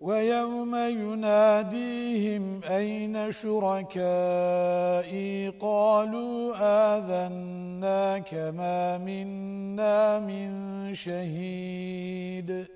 وَيَوْمَ يُنَادِيهِمْ أَيْنَ شُرَكَائِي؟ قَالُوا آذَنَّاكَ مَا مِنَّا مِنْ شَهِيدٍ.